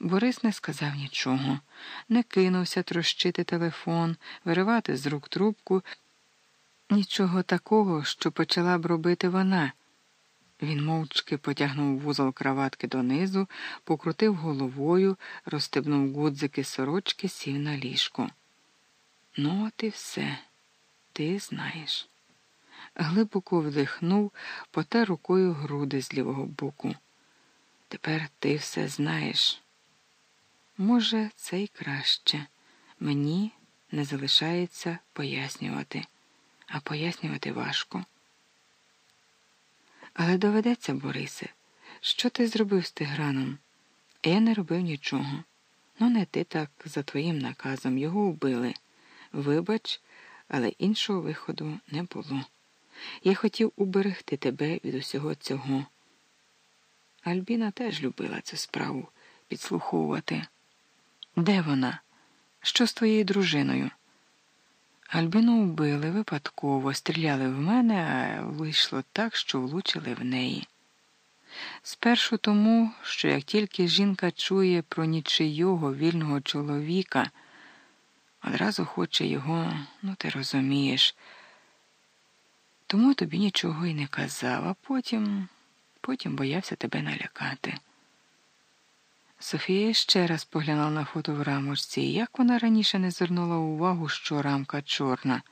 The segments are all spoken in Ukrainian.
Борис не сказав нічого, не кинувся трощити телефон, виривати з рук трубку. Нічого такого, що почала б робити вона. Він мовчки потягнув вузол краватки донизу, покрутив головою, розстебнув гудзики сорочки, сів на ліжко. Ну, от і все, ти знаєш. Глибоко вдихнув, потер рукою груди з лівого боку. Тепер ти все знаєш. Може, це й краще. Мені не залишається пояснювати, а пояснювати важко. Але доведеться, Борисе, що ти зробив з Тиграном? Я не робив нічого. Ну, не ти так за твоїм наказом його убили. Вибач, але іншого виходу не було. Я хотів уберегти тебе від усього цього. Альбіна теж любила цю справу підслуховувати. Де вона? Що з твоєю дружиною? Альбіну вбили випадково, стріляли в мене, а вийшло так, що влучили в неї. Спершу тому, що як тільки жінка чує про нічийого вільного чоловіка, одразу хоче його, ну ти розумієш, тому тобі нічого й не казав, а потім, потім боявся тебе налякати. Софія ще раз поглянула на фото в рамочці, як вона раніше не звернула увагу, що рамка чорна.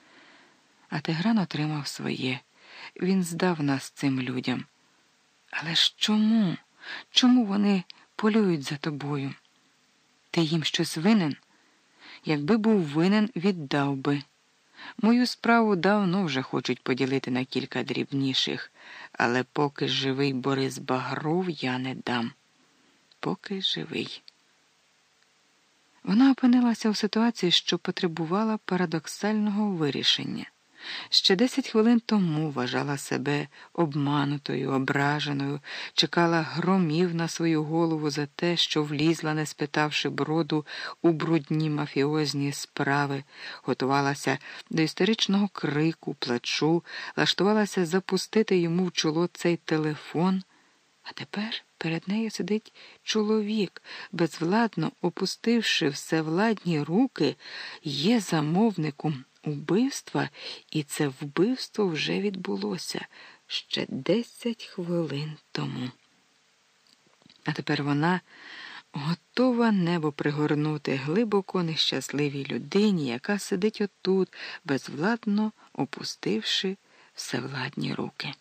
А Тигран отримав своє. Він здав нас цим людям. Але ж чому? Чому вони полюють за тобою? Ти їм щось винен? Якби був винен, віддав би. Мою справу давно вже хочуть поділити на кілька дрібніших, але поки живий Борис Багров я не дам поки живий. Вона опинилася у ситуації, що потребувала парадоксального вирішення. Ще десять хвилин тому вважала себе обманутою, ображеною, чекала громів на свою голову за те, що влізла, не спитавши броду у брудні мафіозні справи, готувалася до істеричного крику, плачу, лаштувалася запустити йому в чоло цей телефон, а тепер. Перед нею сидить чоловік, безвладно опустивши всевладні руки, є замовником убивства, і це вбивство вже відбулося ще десять хвилин тому. А тепер вона готова небо пригорнути глибоко нещасливій людині, яка сидить отут, безвладно опустивши всевладні руки.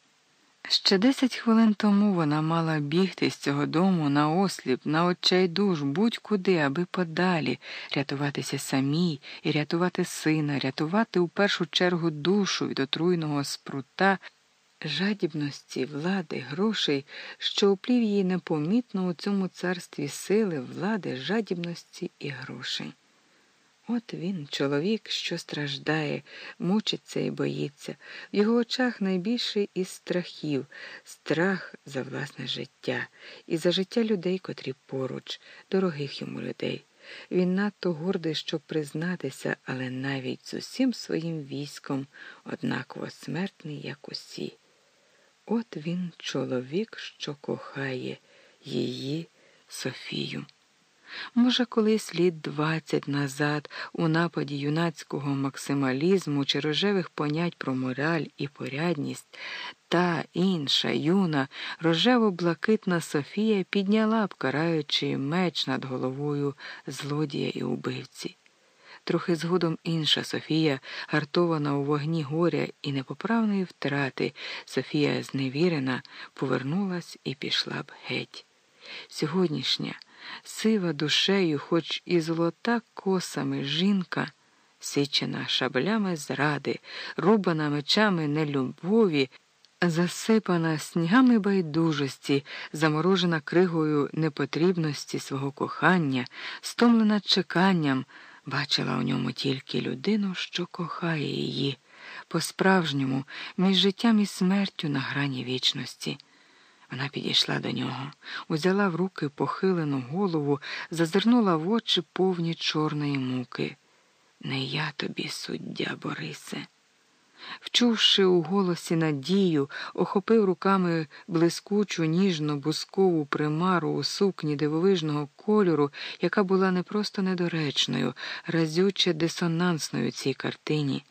Ще десять хвилин тому вона мала бігти з цього дому на осліп, на отчайдуж, будь-куди, аби подалі, рятуватися самій і рятувати сина, рятувати у першу чергу душу від отруйного спрута, жадібності, влади, грошей, що оплів її непомітно у цьому царстві сили, влади, жадібності і грошей. От він, чоловік, що страждає, мучиться і боїться. В його очах найбільший із страхів, страх за власне життя і за життя людей, котрі поруч, дорогих йому людей. Він надто гордий, щоб признатися, але навіть з усім своїм військом однаково смертний, як усі. От він, чоловік, що кохає її Софію. Може, колись літ двадцять назад у нападі юнацького максималізму чи рожевих понять про мораль і порядність та інша юна рожево-блакитна Софія підняла б, караючи меч над головою злодія і убивці. Трохи згодом інша Софія, гартована у вогні горя і непоправної втрати, Софія зневірена, повернулась і пішла б геть. Сьогоднішня сива душею, хоч і золота косами жінка, січена шаблями зради, рубана мечами нелюбові, засипана снігами байдужості, заморожена кригою непотрібності свого кохання, стомлена чеканням, бачила у ньому тільки людину, що кохає її, по-справжньому, між життям і смертю на грані вічності. Вона підійшла до нього, узяла в руки похилену голову, зазирнула в очі повні чорної муки. Не я тобі, суддя, Борисе. Вчувши у голосі надію, охопив руками блискучу, ніжно бускову примару у сукні дивовижного кольору, яка була не просто недоречною, разюче дисонансною цій картині.